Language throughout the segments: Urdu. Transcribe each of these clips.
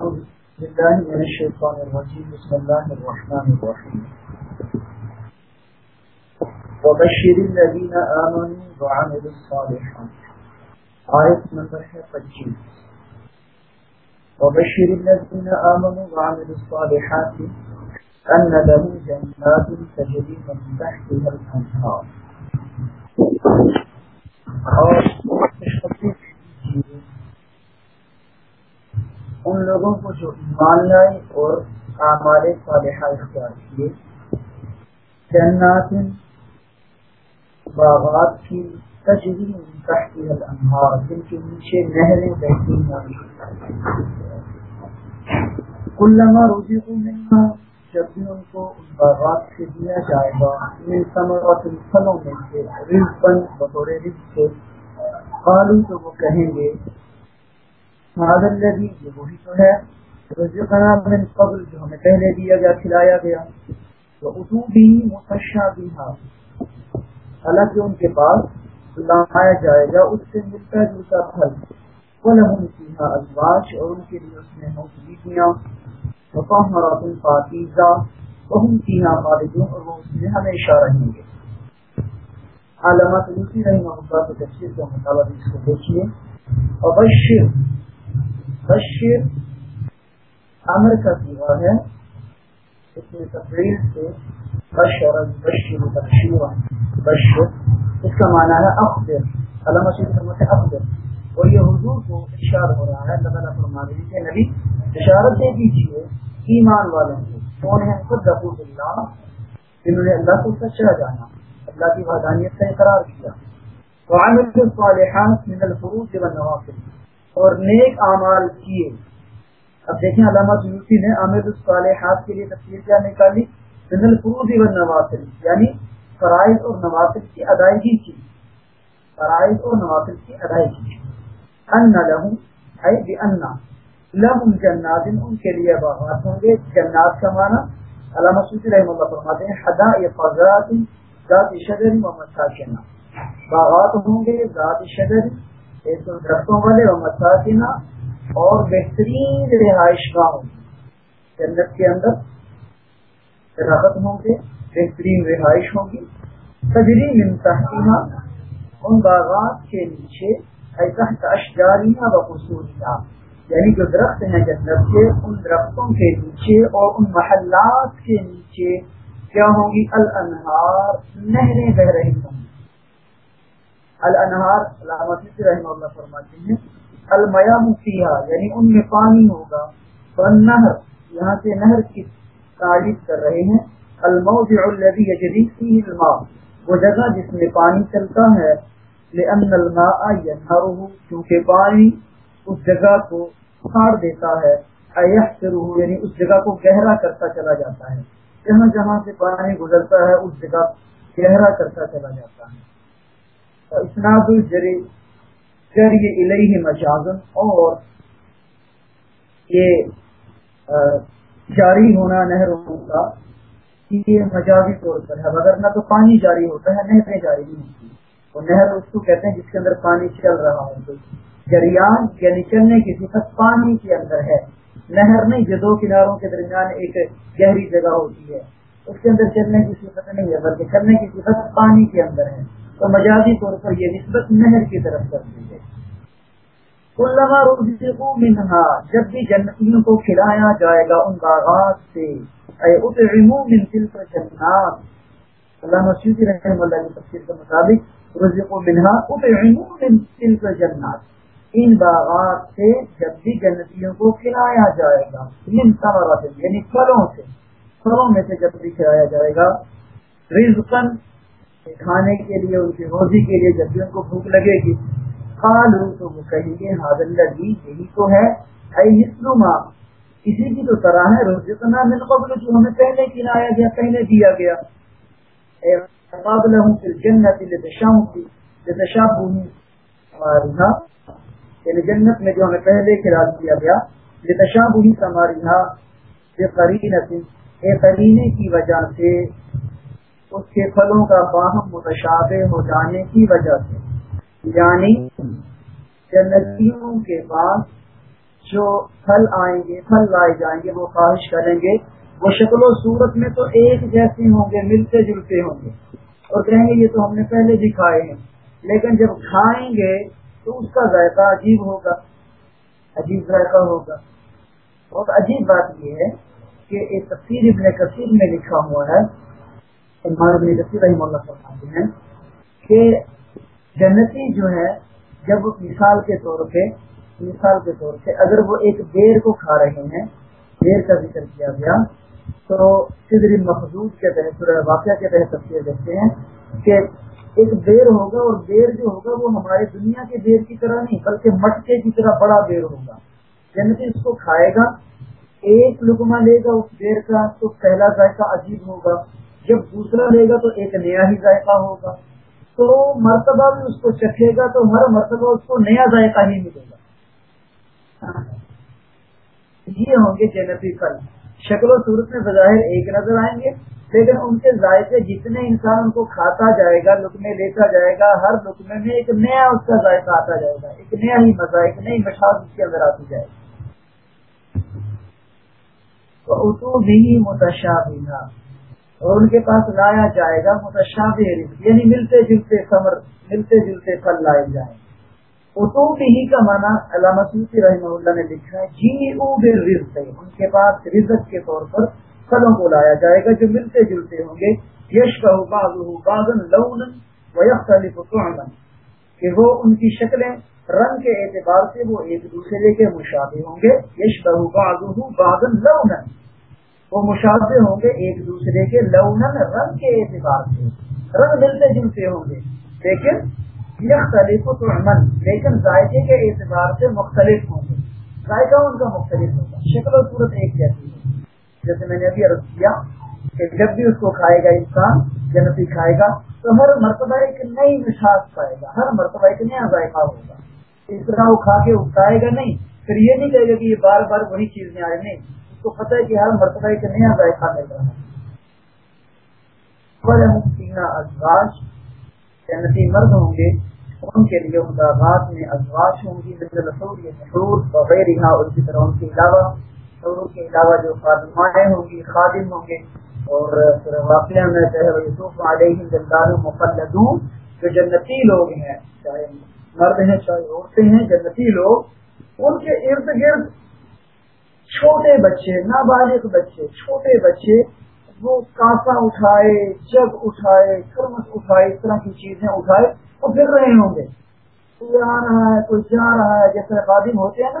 أعوذ بالله من الشيطان الرجيم. بسم الله الرحمن الرحيم. وبشر الذين آمنوا وعملوا الصالحات. آية نمبر 25 وبشر الذين آمنوا وعملوا الصالحات أن لهم جنات تجري من تحتها الأنهار. ان کو ایمان لائے اور اعمال صالحہ اختیار کیے۔ جنات باغات کی تجری تحتی الانہار، جن کے نیچے نہریں بہتی ہیں۔ کلما روزی کو ملنا جب بھی ان کو ان باغات سے دیا جائے گا ان ثمرات پھلوں میں سے رزقن بطور رزق سے۔ قالو تو وہ کہیں گے الذي یہ وہی تو ہے۔ رزقنا من قبل جو ہمیں پہلے دیا گیا، کھلایا گیا۔ تو اتو بھی مفشا بھی حالانکہ ان کے پاس لایا جائے گا، اس سے ملتا جلتا پھل۔ ولہم فیہا ازواج اور ان کے لیے اس میں ہوں بیٹیاں وطہرات پاکیزہ وہم فیہا خالدون اور وہ اس میں ہمیشہ رہیں گے۔ علامہ سلوسی رحمہ اللہ کے تفسیر کے مطابق اس کو دیکھیے۔ اور وبشر، بشر امر کا سیوا ہے۔ اس میں تقریر سے بشر بشر بشیر بشر، اس کا معنی ہے اخبر علامہ سے اخبر اور یہ حضور کو اشار ہو رہا ہے۔ اللہ تعالیٰ فرما رہی کہ نبی اشارت دے دیجیے ایمان والوں کو۔ کون ہے؟ خود رفوظ اللہ۔ جنہوں نے اللہ کو سچا جانا۔ اللہ کی وحدانیت کا اقرار کیا۔ وعمل الصالحات من الفروض والنوافل۔ اور نیک اعمال کیے۔ اب دیکھیں علامہ یوسی نے عامر الصالحات کے لیے تفصیل کیا، نکالی من الفروض والنوافل یعنی فرائض اور نوافل کی ادائیگی کی۔ فرائض اور نوافل کی ادائیگی۔ ان لہم، اے بان لہم جنات، ان کے لیے باغات ہوں گے۔ جنات کا معنی علامہ سوسی رحم اللہ فرماتے ہیں، حدائق ذات ذات شجر و مساکن۔ باغات ہوں گے، ذات شجر، ایک درختوں والے اور مساکینہ اور بہترین رہائش گاہ ہوں جنت کے اندر درخت ہوں گے، بہترین رہائش ہوگی تجری من ان باغات کے نیچے تحت اشجاریہ و یعنی جو درخت ہیں جنت کے، ان درختوں کے نیچے اور ان محلات کے نیچے کیا ہوں گی؟ الانہار، نہریں بہ رہی ہوں الانہار علامت رحمہ اللہ فرماتے ہیں۔ المیا مفیہ یعنی ان میں پانی ہوگا۔ نہر یہاں سے نہر کی تعریف کر رہے ہیں۔ الموضع الذي يجري فيه الماء، وہ جگہ جس میں پانی چلتا ہے، لأن الماء ينهره کیونکہ پانی اس جگہ کو پھاڑ دیتا ہے۔ ایحسره یعنی اس جگہ کو گہرا کرتا چلا جاتا ہے۔ جہاں جہاں سے پانی گزرتا ہے، اس جگہ گہرا کرتا چلا جاتا ہے۔ اسناد الجری جری الیہ مجازن اور یہ جاری ہونا نہروں کا یہ مجازی طور پر ہے۔ اگر نہ تو پانی جاری ہوتا ہے، نہریں جاری نہیں ہوتی۔ اور نہر اس کو کہتے ہیں جس کے اندر پانی چل رہا ہو۔ تو جریان یعنی چلنے کی صفت پانی کے اندر ہے، نہر نہیں، جو دو کناروں کے درمیان ایک گہری جگہ ہوتی ہے، اس کے اندر چلنے کی صفت نہیں ہے، بلکہ چلنے کی صفت پانی کے اندر ہے۔ تو مجازی طور پر یہ نسبت نہر کی طرف کر دی ہے علامہ منہا، جب بھی جنتیوں کو کھلایا جائے گا ان باغات سے، اے اطعمو من تلک جنات۔ علامہ سیدی رحمہ اللہ کی تفسیر کے مطابق رزق منہا، اطعمو من تلك جنات۔ ان باغات سے جب بھی جنتیوں کو کھلایا جائے گا، من ثمرات یعنی پھلوں سے۔ پھلوں میں سے جب بھی کھلایا جائے گا رزقن کھانے کے لیے، ان کی روزی کے لیے جب بھی ان کو بھوک لگے گی کالو تو وہ کہیں گے حاضر جی یہی تو ہے کسی کی تو طرح ہے روزنا من قبل جو ہمیں پہلے کھلایا گیا، پہلے دیا گیا۔ جنت یعنی جنت میں جو ہمیں پہلے کھلا دیا گیا لتشا بہی ہماری قرینے کی وجہ سے اس کے پھلوں کا باہم متشابہ ہو جانے کی وجہ سے۔ یعنی جنتیوں کے پاس جو پھل آئیں گے، پھل لائے جائیں گے، وہ خواہش کریں گے، وہ شکل و صورت میں تو ایک جیسے ہوں گے، ملتے جلتے ہوں گے۔ اور کہیں گے، یہ تو ہم نے پہلے بھی کھائے ہیں۔ لیکن جب کھائیں گے تو اس کا ذائقہ عجیب ہوگا۔ عجیب ذائقہ ہوگا۔ بہت عجیب بات یہ ہے کہ ایک تفصیل ابن کثیر میں لکھا ہوا ہے رحم اللہ فرماتے ہیں کہ جنتی جو ہے، جب مثال کے طور پہ، مثال کے طور پہ اگر وہ ایک بیر کو کھا رہے ہیں، بیر کا ذکر کیا گیا، تو صدر مخدود کے تحت واقعہ کے تحت تفصیل دیکھتے ہیں کہ ایک بیر ہوگا اور بیر جو ہوگا وہ ہمارے دنیا کے بیر کی طرح نہیں، بلکہ مٹکے کی طرح بڑا بیر ہوگا۔ جنتی اس کو کھائے گا، ایک لکما لے گا اس بیر کا، تو پہلا ذائقہ عجیب ہوگا۔ جب دوسرا لے گا تو ایک نیا ہی ذائقہ ہوگا۔ تو مرتبہ بھی اس کو چکھے گا تو ہر مرتبہ اس کو نیا ذائقہ ہی ملے گا۔ یہ ہوں گے جنتی پھل۔ شکل و صورت میں بظاہر ایک نظر آئیں گے، لیکن ان کے ذائقے جتنے انسان ان کو کھاتا جائے گا لکمے لیتا جائے گا، ہر لکمے میں ایک نیا اس کا ذائقہ آتا جائے گا۔ ایک نیا ہی مزہ، ایک نئی مٹھاس اس کے اندر آتی جائے گی۔ تو بھی متشا اور ان کے پاس لایا جائے گا متشاب یعنی ملتے جلتے سمر ملتے جلتے پھل لائے جائیں۔ اتوب ہی کا مانا علامہ رحمہ اللہ نے لکھا ہے جی او رزق ان کے پاس رزق کے طور پر پھلوں کو لایا جائے گا جو ملتے جلتے ہوں گے۔ یش کا باغن لون و کہ وہ ان کی شکلیں رنگ کے اعتبار سے وہ ایک دوسرے کے مشابہ ہوں گے۔ یش بہو باغن لون وہ مشاہدے ہوں گے ایک دوسرے کے لونن رنگ کے اعتبار سے۔ رنگ ملتے جلتے ہوں گے۔ لیکن مختلف لیکن ذائقے کے اعتبار سے مختلف ہوں گے۔ ذائقہ ان کا مختلف ہوگا۔ شکل و صورت ایک جیسی ہے جیسے میں نے ابھی عرض کیا کہ جب بھی اس کو کھائے گا انسان، جنتی کھائے گا، تو ہر مرتبہ ایک نئی مٹھاس پائے گا۔ ہر مرتبہ ایک نیا ذائقہ ہوگا۔ اس طرح وہ کھا کے اٹھائے گا نہیں۔ پھر یہ نہیں کہے گا کہ یہ بار بار وہی چیز میں آئے۔ نہیں۔ کو پتہ ہے کہ ہر مرتبہ ایک نیا ذائقہ مل رہا ہے۔ ازواج جنتی مرد ہوں گے، ان کے لیے ان کا میں ازواج ہوں گی مشہور وغیرہ اور اسی طرح ان کے علاوہ اور ان کے علاوہ جو خادمائیں ہوں گی، خادم ہوں گے۔ اور واقعہ میں چاہے یوسف علیہ جلدان مقلدون۔ جو جنتی لوگ ہیں، چاہے مرد ہیں، چاہے عورتیں ہیں، جنتی لوگ، ان کے ارد گرد چھوٹے بچے، نابالغ بچے، چھوٹے بچے، وہ کاسا اٹھائے، جگ اٹھائے تھرمس اٹھائے، اس طرح کی چیزیں اٹھائے وہ پھر رہے ہوں گے۔ کوئی آ رہا ہے، کوئی جا رہا ہے، جیسے خادم ہوتے ہیں نا،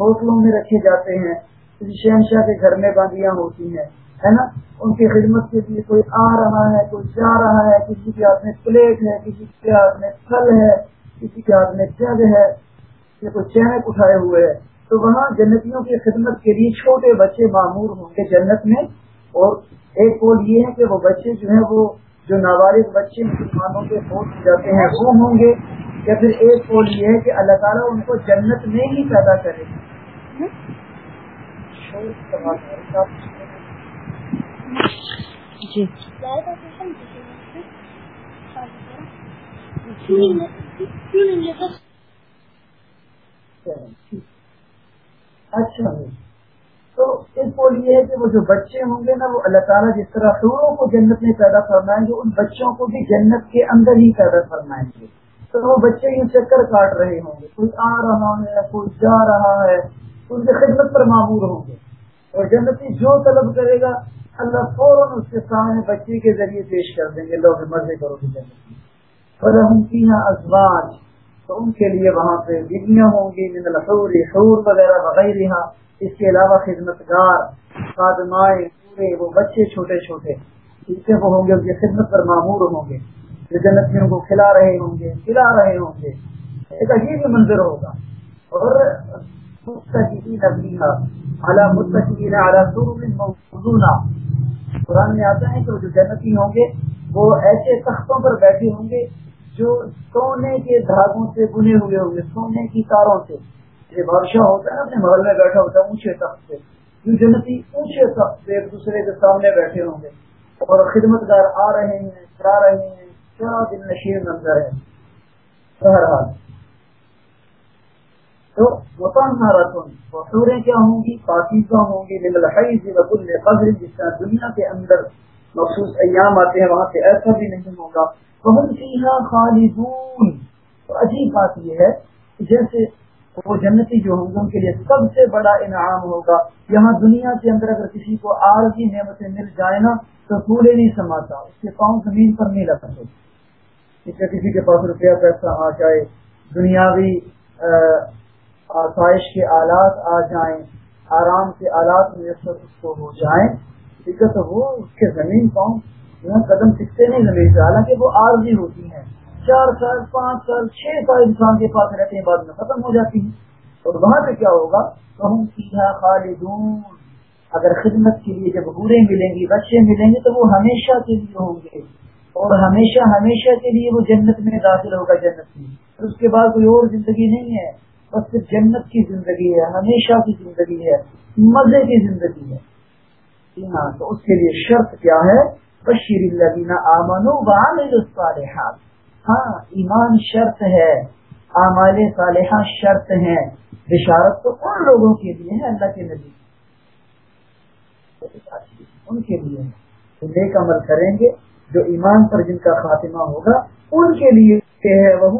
ہوٹلوں میں رکھے جاتے ہیں، کسی شہنشاہ کے گھر میں باندیاں ہوتی ہیں، ہے نا؟ ان کی خدمت کے لیے کوئی آ رہا ہے، کوئی جا رہا ہے، کسی کے ہاتھ میں پلیٹ ہے، کسی کے ہاتھ میں پھل ہے، کسی کے ہاتھ میں جگ ہے کوئی چینک اٹھائے ہوئے ہے۔ تو وہاں جنتیوں کی خدمت کے لیے چھوٹے بچے معمور ہوں گے جنت میں اور ایک قول یہ ہے کہ وہ بچے جو ہیں وہ جو نابالغ بچے مسلمانوں کے فوج جاتے ہیں وہ ہوں گے یا پھر ایک قول یہ ہے کہ اللہ تعالیٰ ان کو جنت میں ہی پیدا کرے۔ جی۔ اچھا تو اس کو یہ ہے کہ وہ جو بچے ہوں گے نا، وہ اللہ تعالیٰ جس طرح حوروں کو جنت میں پیدا فرمائیں گے، ان بچوں کو بھی جنت کے اندر ہی پیدا فرمائیں گے۔ تو وہ بچے یہ چکر کاٹ رہے ہوں گے۔ کوئی آ رہا ہے، کوئی جا رہا ہے، ان کی خدمت پر معمور ہوں گے۔ اور جنتی جو طلب کرے گا، اللہ فوراً اس کے سامنے بچے کے ذریعے پیش کر دیں گے۔ لوگ مزے کرو گے جنت پر ہم ازواج تو ان کے لیے وہاں پہ بیویاں ہوں گی، من الحور، حور وغیرہ وغیرہ۔ اس کے علاوہ خدمت گار خادمائیں پورے وہ بچے چھوٹے چھوٹے اس سے وہ ہوں گے، ان کی خدمت پر معمور ہوں گے۔ جو جنتیوں کو کھلا رہے ہوں گے کھلا رہے ہوں گے۔ ایک عجیب منظر ہوگا۔ اور قرآن میں آتا ہے کہ جو جنتی ہوں گے، وہ ایسے تختوں پر بیٹھے ہوں گے جو سونے کے دھاگوں سے بنے ہوئے ہوں گے، سونے کی تاروں سے۔ یہ بادشاہ ہوتا ہے اپنے محل میں بیٹھا ہوتا ہے، اونچے تخت سے۔ جو جنتی اونچے تخت سے ایک دوسرے کے سامنے بیٹھے ہوں گے۔ اور خدمت گار آ رہے ہیں کرا رہے ہیں۔ کیا دن نشیر منظر ہے۔ بہرحال۔ تو وطوریں کیا ہوں گی؟ پاکیزہ ہوں گی۔ قبر جس طرح دنیا کے اندر مخصوص ایام آتے ہیں، وہاں سے ایسا بھی نہیں ہوگا۔ خالدون۔ تو عجیب بات یہ ہے جیسے وہ جنتی جو ہوں گے ان کے لیے سب سے بڑا انعام ہوگا، یہاں دنیا کے اندر اگر کسی کو عارضی نعمتیں مل جائے نا، تو پھولے نہیں سماتا، اس کے پاؤں زمین پر نہیں لگتے۔ کسی کے پاس روپیہ، پیسہ آ جائے، دنیاوی آسائش کے آلات آ جائیں، آرام کے آلات میسر اس کو ہو جائیں ٹھیک ہے تو وہ اس کے زمین پاؤں یہاں قدم سکھتے نہیں زمین سے حالانکہ وہ عارضی ہوتی ہیں۔ چار سال، پانچ سال، چھ سال انسان کے پاس رہتے ہیں، بعد میں ختم ہو جاتی ہیں۔ اور وہاں پہ کیا ہوگا؟ تو ہم سیدھا خالدون۔ اگر خدمت کے لیے جب بورے ملیں گی، بچے ملیں گے، تو وہ ہمیشہ کے لیے ہوں گے۔ اور ہمیشہ ہمیشہ کے لیے وہ جنت میں داخل ہوگا، جنت میں۔ اس کے بعد کوئی اور زندگی نہیں ہے۔ بس صرف جنت کی زندگی ہے، ہمیشہ کی زندگی ہے، مزے کی زندگی ہے۔ جی ہاں تو اس کے لیے شرط کیا ہے؟ بشیر اللہ آمن الصالحات. ہاں ایمان شرط ہے، اعمال صالحہ شرط ہیں۔ بشارت تو ان لوگوں کے لیے ہے، اللہ کے نبی ان کے لیے نیک عمل کریں گے، جو ایمان پر جن کا خاتمہ ہوگا، ان کے لیے ہے۔ وہ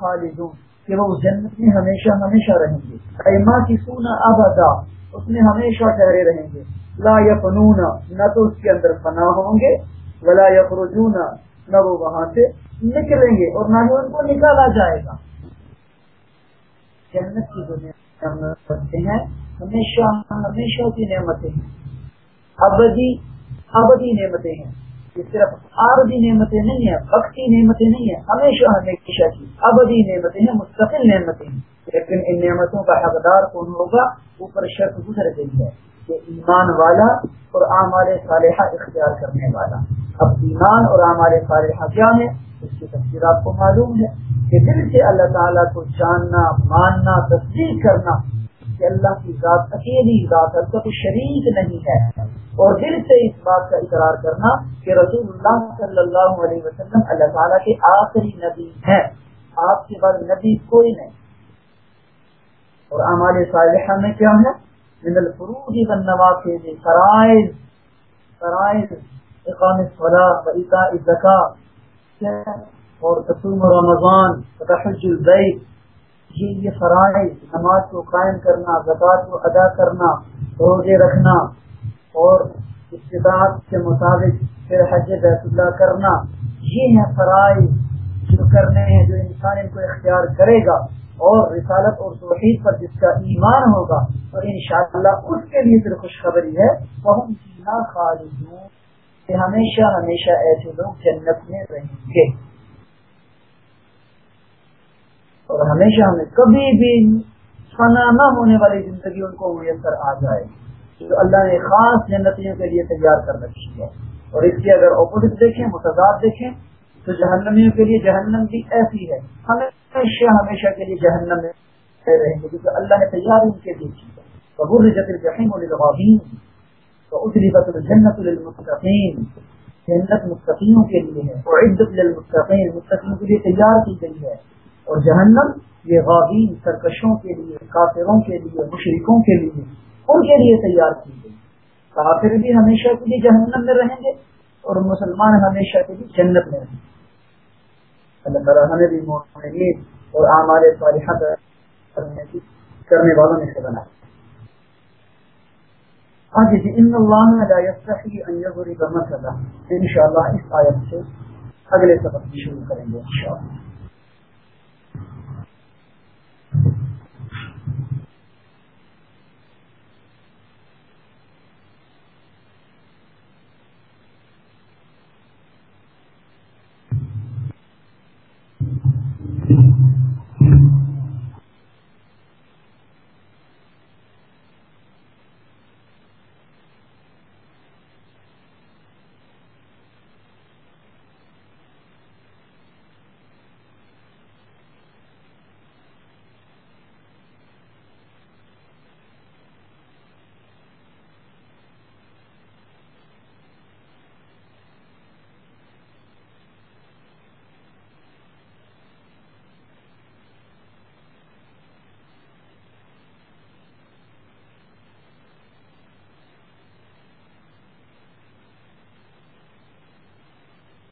خالدون۔ کہ وہ جنت میں ہمیشہ ہمیشہ رہیں گے۔ ایما کی سونا ابدا، اس میں ہمیشہ ٹھہرے رہیں گے۔ لا یا فنون نہ تو اس کے اندر فنا ہوں گے، ولا یا نہ وہ وہاں سے نکلیں گے اور نہ ہی ان کو نکالا جائے گا۔ جنت کی دنیا کرتے ہیں، ہمیشہ ہمیشہ کی نعمتیں۔ ہیں ابدی ابدی نعمتیں ہیں۔ یہ صرف عارضی نعمتیں نہیں ہیں وقتی نعمتیں نہیں ہیں، ہمیشہ ہمیشہ کی ابدی نعمتیں ہیں، مستقل نعمتیں ہیں۔ لیکن ان نعمتوں کا حقدار کون ہوگا؟ اوپر شرط گزر گئی ہے کہ ایمان والا اور اعمال صالحہ اختیار کرنے والا۔ اب ایمان اور اعمال صالحہ کیا ہے اس کی تفصیل آپ کو معلوم ہے کہ دل سے اللہ تعالیٰ کو جاننا، ماننا، تصدیق کرنا کہ اللہ کی ذات اکیلی ذات کا کوئی شریک نہیں ہے۔ اور دل سے اس بات کا اقرار کرنا کہ رسول اللہ صلی اللہ علیہ وسلم اللہ تعالیٰ کے آخری نبی ہیں۔ آپ کے بعد نبی کوئی نہیں۔ اور ہمارے صالحہ میں کیا ہے؟ من الفروض والنوافل فرائض فرائض، اقام الصلاة و ایتاء الزکاة، اور تصوم رمضان فتحج البیت۔ یہ یہ فرائض، نماز کو قائم کرنا زکات کو ادا کرنا، روزے رکھنا اور استطاعت کے مطابق پھر حج بیت اللہ کرنا، یہ ہیں فرائض جو کرنے ہیں، جو انسان ان کو اختیار کرے گا اور رسالت اور توحید پر جس کا ایمان ہوگا تو انشاءاللہ اس کے لیے پھر خوشخبری ہے۔ وہ خالدون۔ کہ ہمیشہ ہمیشہ ایسے لوگ جنت میں رہیں گے۔ اور ہمیشہ ہمیں کبھی بھی فنا نہ ہونے والی زندگی ان کو میسر آ جائے گی۔ جو اللہ نے خاص جنتیوں کے لیے تیار کر رکھی ہے۔ اور اس کی اگر اپوزٹ دیکھیں، متضاد دیکھیں، تو جہنمیوں کے لیے جہنم بھی ایسی ہے۔ ہمیشہ ہمیشہ کے لیے جہنم میں رہیں گے کیونکہ اللہ نے تیار ان کے لیے کی ہے۔ قبول جتر جہیم الغابین تو اتری بطل جنت المستقیم جنت مستقیموں کے لیے ہے اور عزت للمستقیم مستقیم کے لیے تیار کی گئی ہے۔ اور جہنم یہ غابین، سرکشوں کے لیے، کافروں کے لیے مشرقوں کے لیے۔ ان کے لیے تیار کی گئی۔ کافر بھی ہمیشہ کے لیے جہنم میں رہیں گے اور مسلمان ہمیشہ کے لیے جنت میں رہیں گے۔ اللہ تعالیٰ ہمیں بھی مومنین اور ہمارے صالحہ کرنے والوں میں سے بنا۔ آج ان اللہ لا يستحي ان يضرب مثلا۔ ان شاء اللہ اس آیت سے اگلے سبق شروع کریں گے انشاءاللہ۔